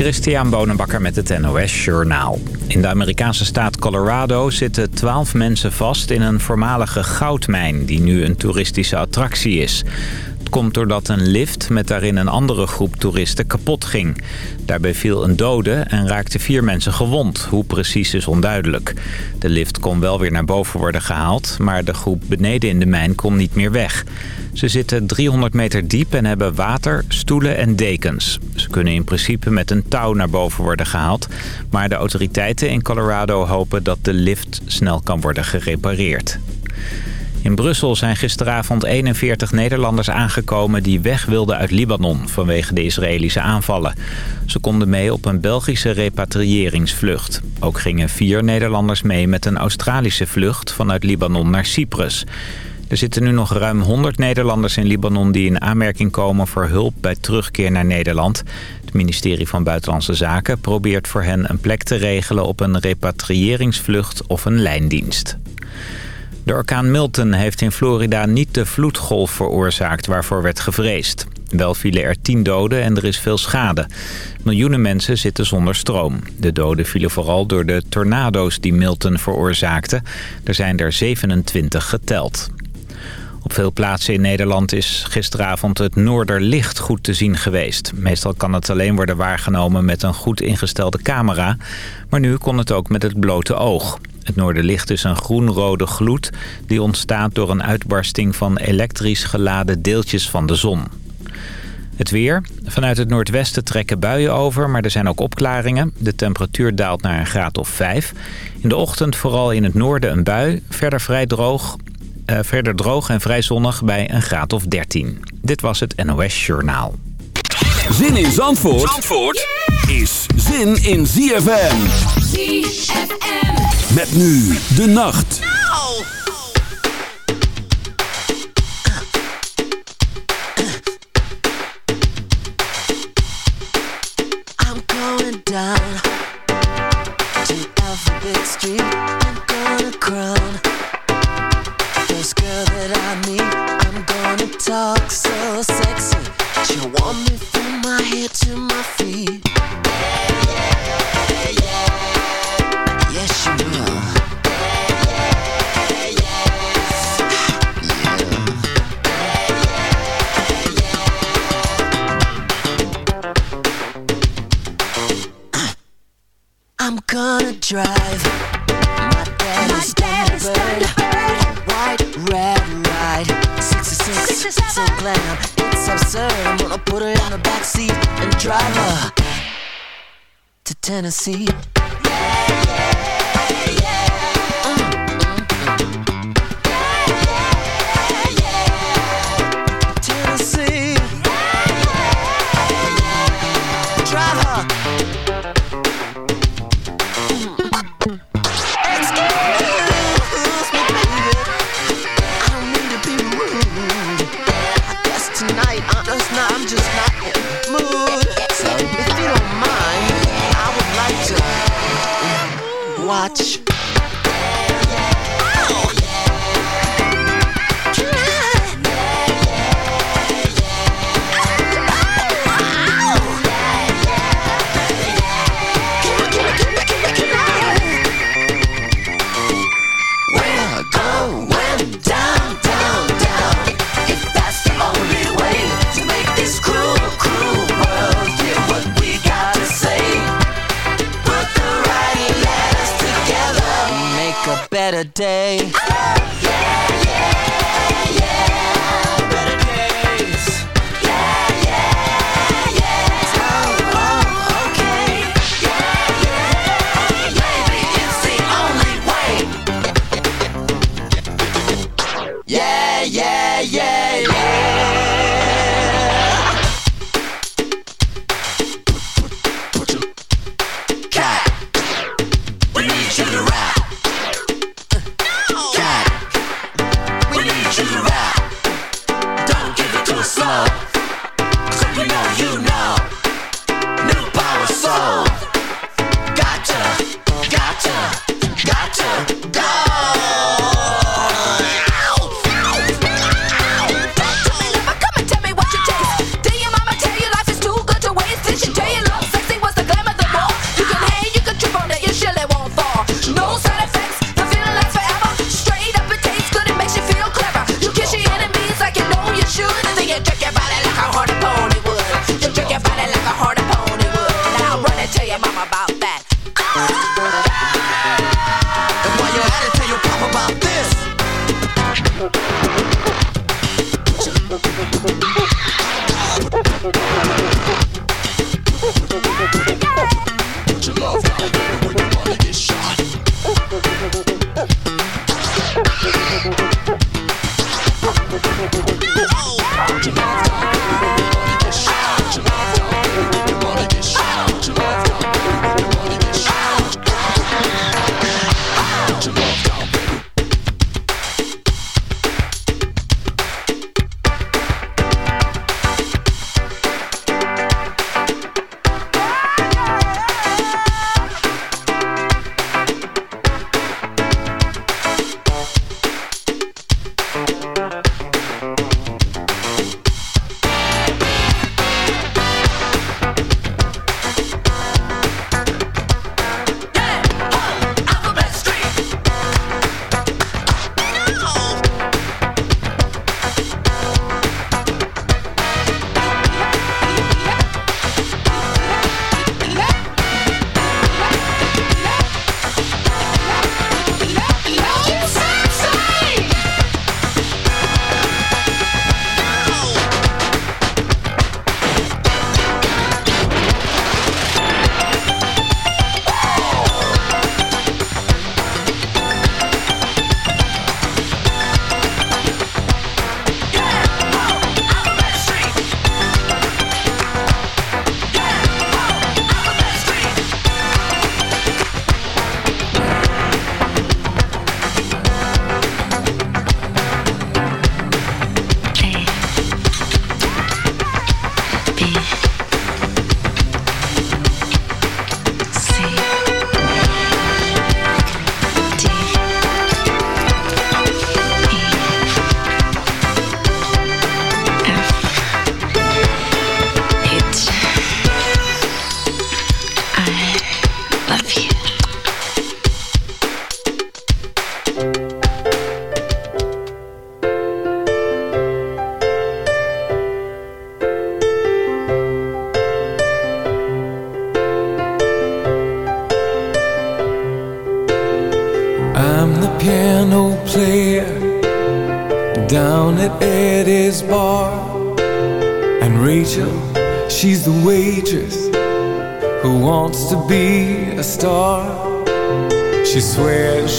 Christian Bonenbakker met het NOS Journaal. In de Amerikaanse staat Colorado zitten twaalf mensen vast in een voormalige goudmijn... die nu een toeristische attractie is. Komt doordat een lift met daarin een andere groep toeristen kapot ging. Daarbij viel een dode en raakten vier mensen gewond. Hoe precies is onduidelijk. De lift kon wel weer naar boven worden gehaald... maar de groep beneden in de mijn kon niet meer weg. Ze zitten 300 meter diep en hebben water, stoelen en dekens. Ze kunnen in principe met een touw naar boven worden gehaald. Maar de autoriteiten in Colorado hopen dat de lift snel kan worden gerepareerd. In Brussel zijn gisteravond 41 Nederlanders aangekomen die weg wilden uit Libanon vanwege de Israëlische aanvallen. Ze konden mee op een Belgische repatriëringsvlucht. Ook gingen vier Nederlanders mee met een Australische vlucht vanuit Libanon naar Cyprus. Er zitten nu nog ruim 100 Nederlanders in Libanon die in aanmerking komen voor hulp bij terugkeer naar Nederland. Het ministerie van Buitenlandse Zaken probeert voor hen een plek te regelen op een repatriëringsvlucht of een lijndienst. De orkaan Milton heeft in Florida niet de vloedgolf veroorzaakt waarvoor werd gevreesd. Wel vielen er 10 doden en er is veel schade. Miljoenen mensen zitten zonder stroom. De doden vielen vooral door de tornado's die Milton veroorzaakte. Er zijn er 27 geteld. Op veel plaatsen in Nederland is gisteravond het Noorderlicht goed te zien geweest. Meestal kan het alleen worden waargenomen met een goed ingestelde camera. Maar nu kon het ook met het blote oog. Het Noorderlicht is een groenrode gloed die ontstaat door een uitbarsting van elektrisch geladen deeltjes van de zon. Het weer. Vanuit het noordwesten trekken buien over, maar er zijn ook opklaringen. De temperatuur daalt naar een graad of 5. In de ochtend vooral in het noorden een bui. Verder vrij droog. Uh, verder droog en vrij zonnig bij een graad of 13. Dit was het NOS Journaal. Zin in Zandvoort, Zandvoort is zin in ZFM. ZFM. Met nu de nacht. No. Tennessee.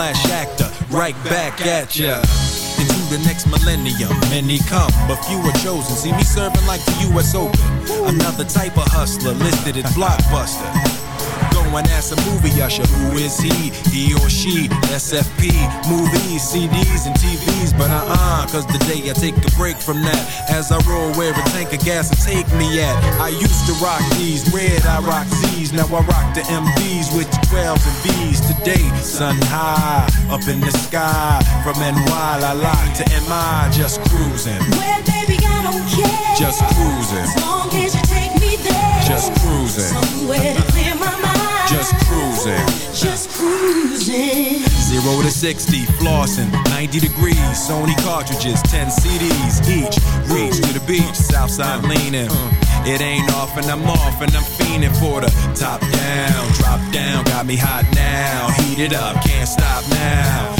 Slash actor. Right back at ya. Into the next millennium, many come, but few are chosen. See me serving like the U.S. Open. Another type of hustler listed as blockbuster. And ask a movie usher, who is he? He or she? SFP, movies, CDs, and TVs. But uh-uh, cause the day I take a break from that. As I roll where a tank of gas will take me at. I used to rock these, red I rock Now I rock the MVs with the 12s and V's. Today, sun high, up in the sky. From NY, la la to MI, just cruising. Well, baby, I don't care. Just cruising. As long as you take me there. Just cruising. Somewhere to clear my mind. Just cruising. Just cruising. Zero to 60, flossing, 90 degrees. Sony cartridges, 10 CDs each. Reach to the beach, Southside leaning. It ain't off and I'm off and I'm fiending for the top down, drop down. Got me hot now, heat it up, can't stop now.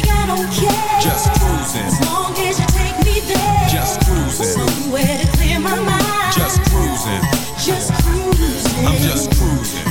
don't care. just cruising, As long as you take me there. just cruising, Somewhere to clear my mind. just cruising. Just cruising. I'm just cruising,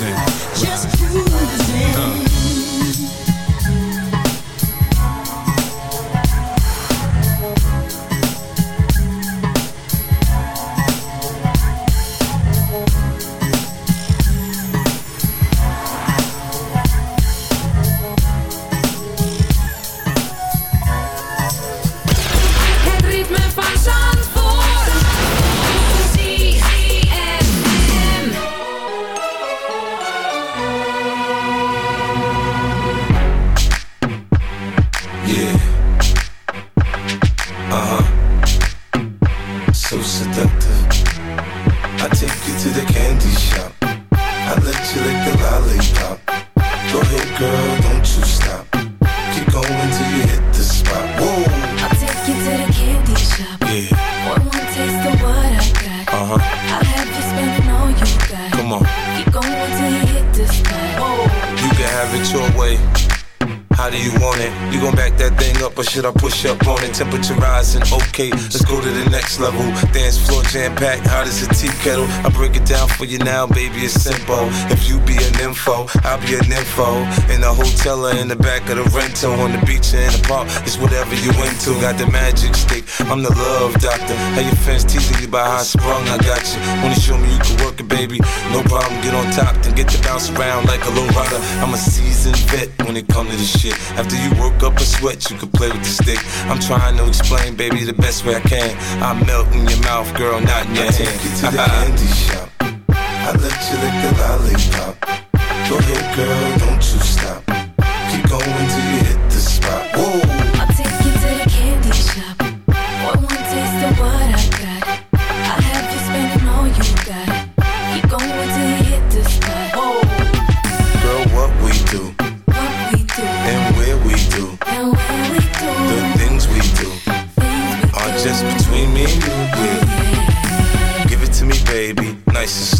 Just level. Dance floor jam packed, hot as a tea kettle. I break it down for you now, baby, it's simple. If you be an info, I'll be an info. In the hotel or in the back of the rental, on the beach or in the park, it's whatever you into. Got the magic stick, I'm the love doctor. How your fans teasing you about how I sprung, I got you. Wanna show me you can work it, baby? No problem, get on top, then get to bounce around like a low rider. I'm a seasoned vet when it comes to this shit. After you work up a sweat, you can play with the stick. I'm trying to explain, baby, the best way I can. I melt in your mouth, girl, not in your I hand. take you to the candy shop. I let you lick the lollipop. Go ahead, girl, don't you stop. Keep going till you hit the spot. Whoa. Baby.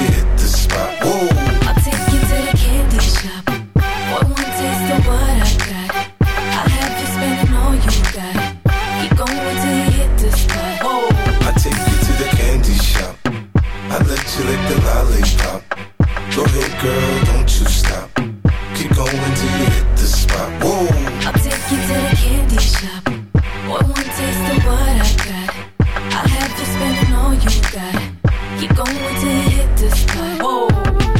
you lick the lollipop. Go ahead, girl, don't you stop. Keep going till you hit the spot. Whoa. I'll take you to the candy shop. One more taste of what I got. I'll have you spending all you got. Keep going till you hit the spot. Whoa.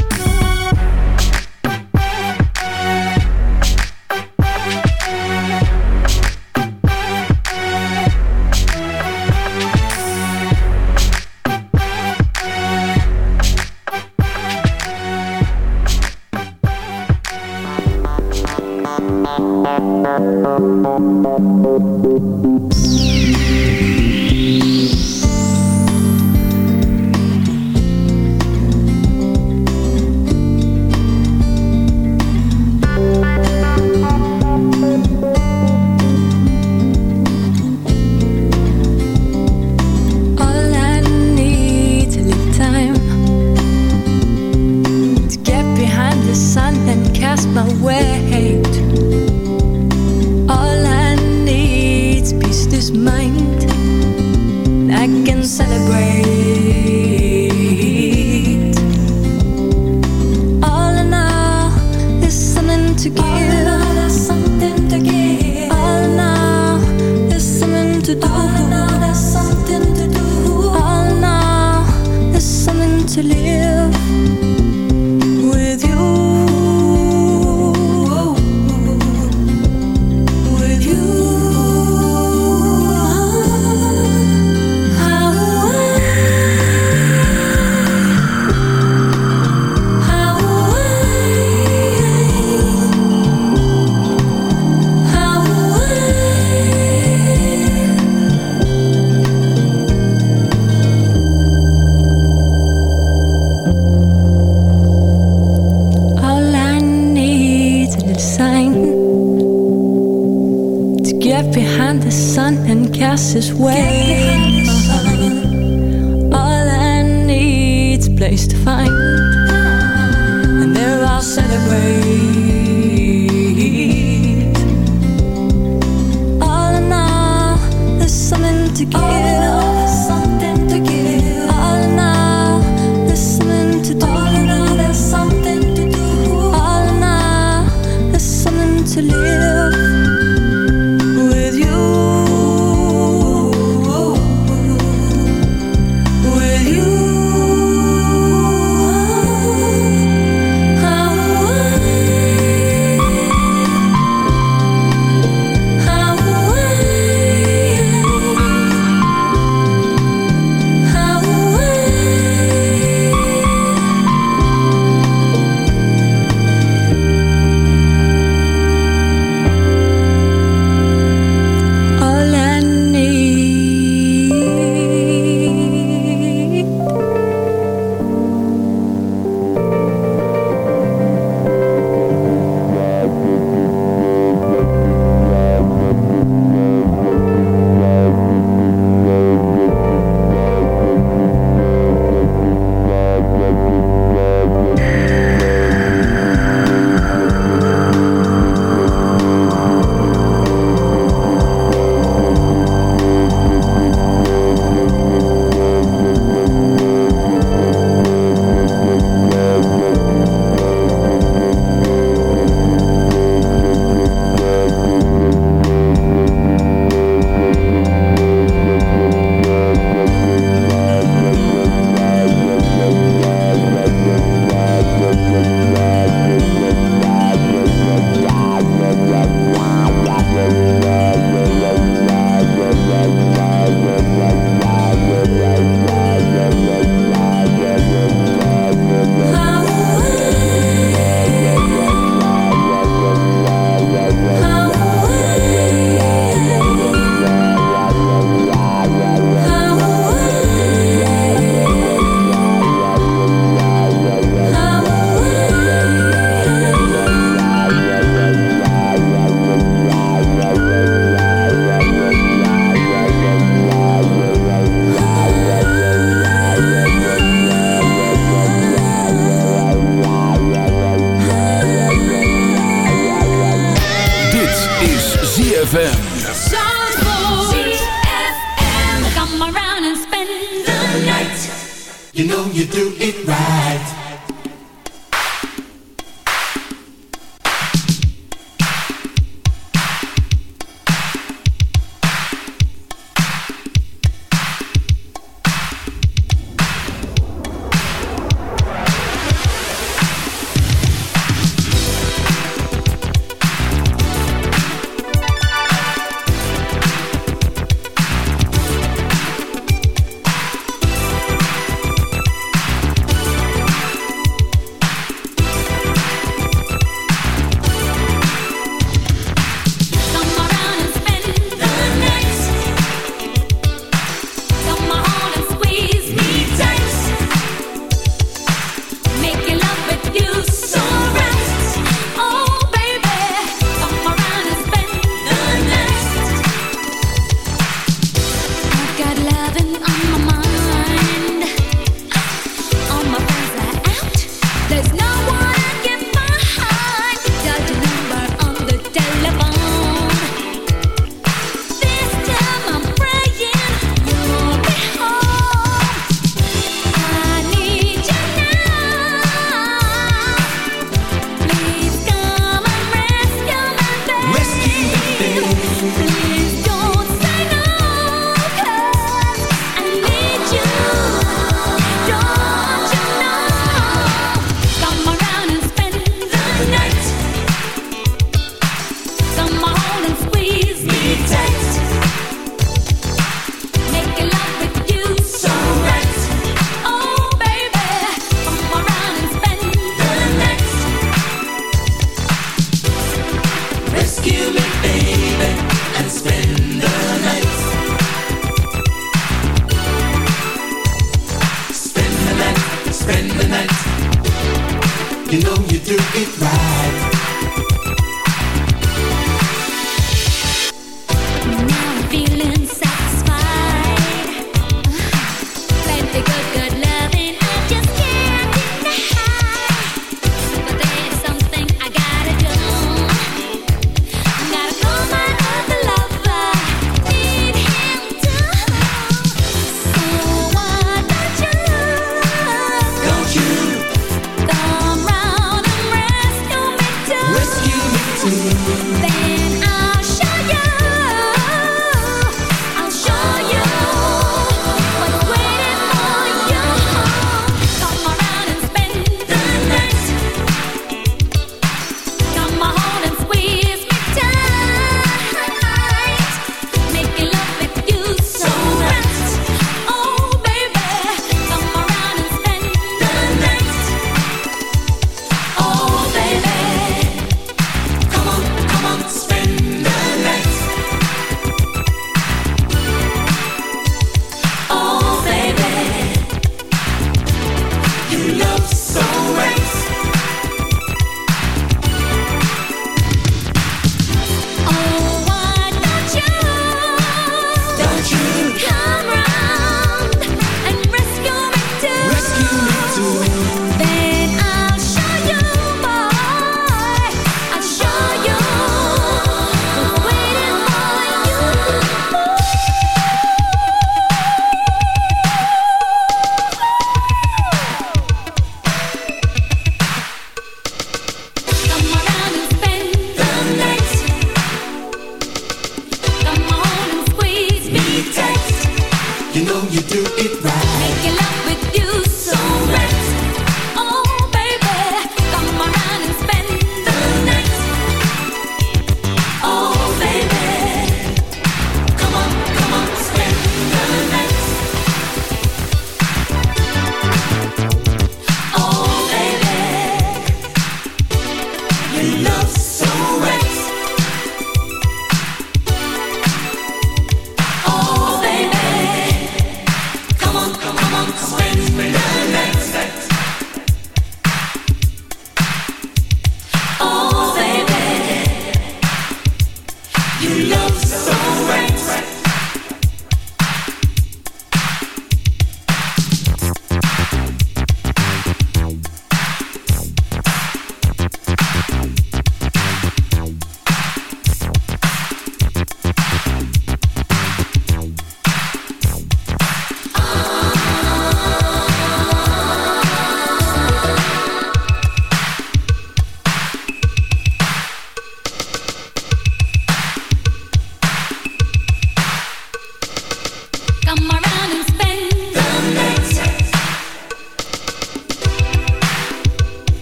Get behind the sun and cast his way. All I need's a place to find, and there I'll celebrate. All in all, there's something to give. on.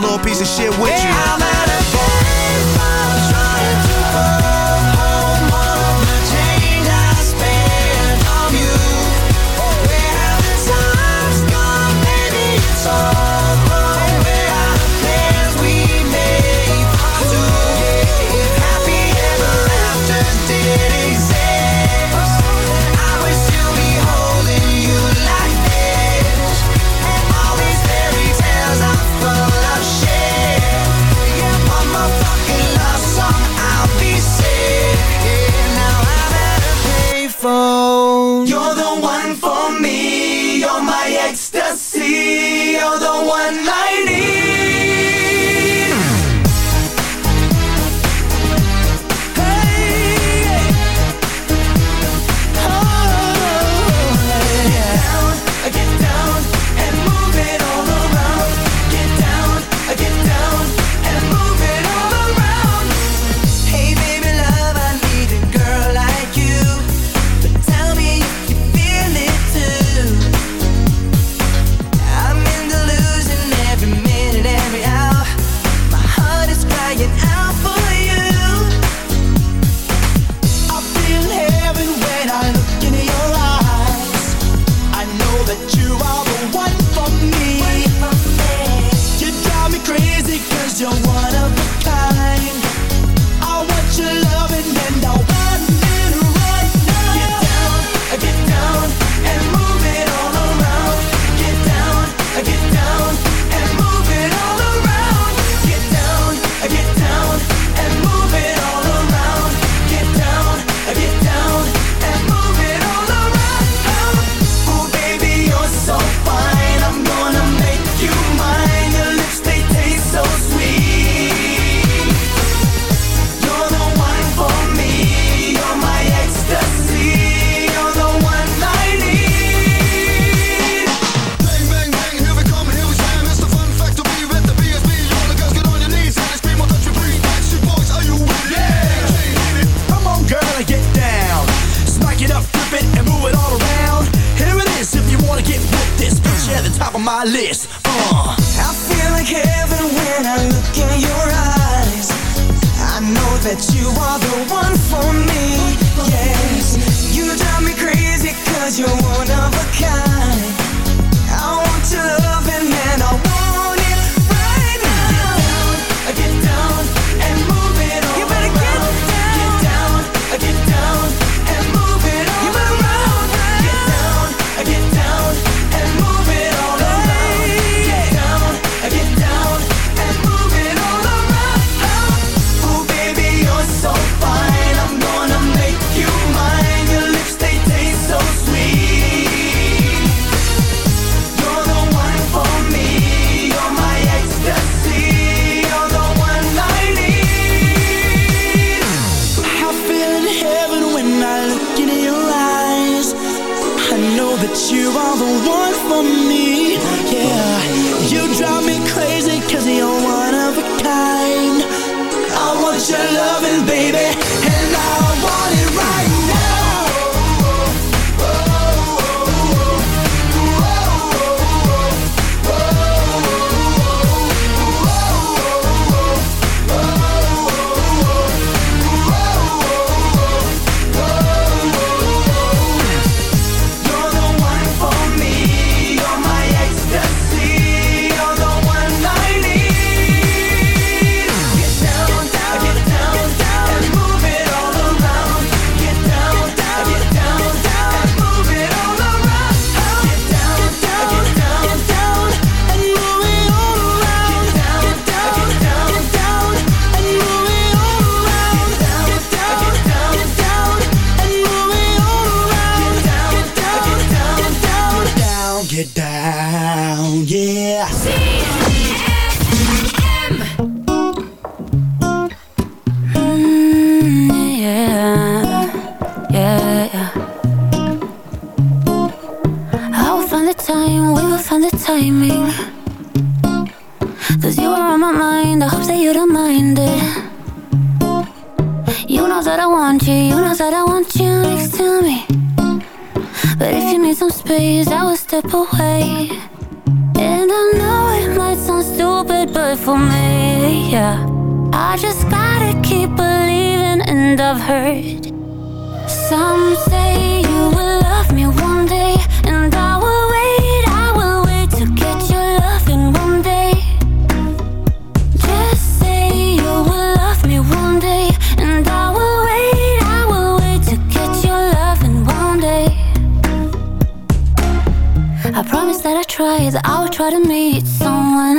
little piece of shit with you. I'm at a baseball trying to fall. I just gotta keep believing, and I've heard some say you will love me one day, and I will wait, I will wait to get your loving one day. Just say you will love me one day, and I will wait, I will wait to get your loving one day. I promise that I try, that I will try to meet someone.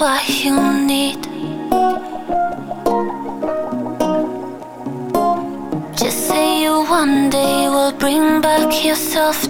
what you need. Just say you one day will bring back yourself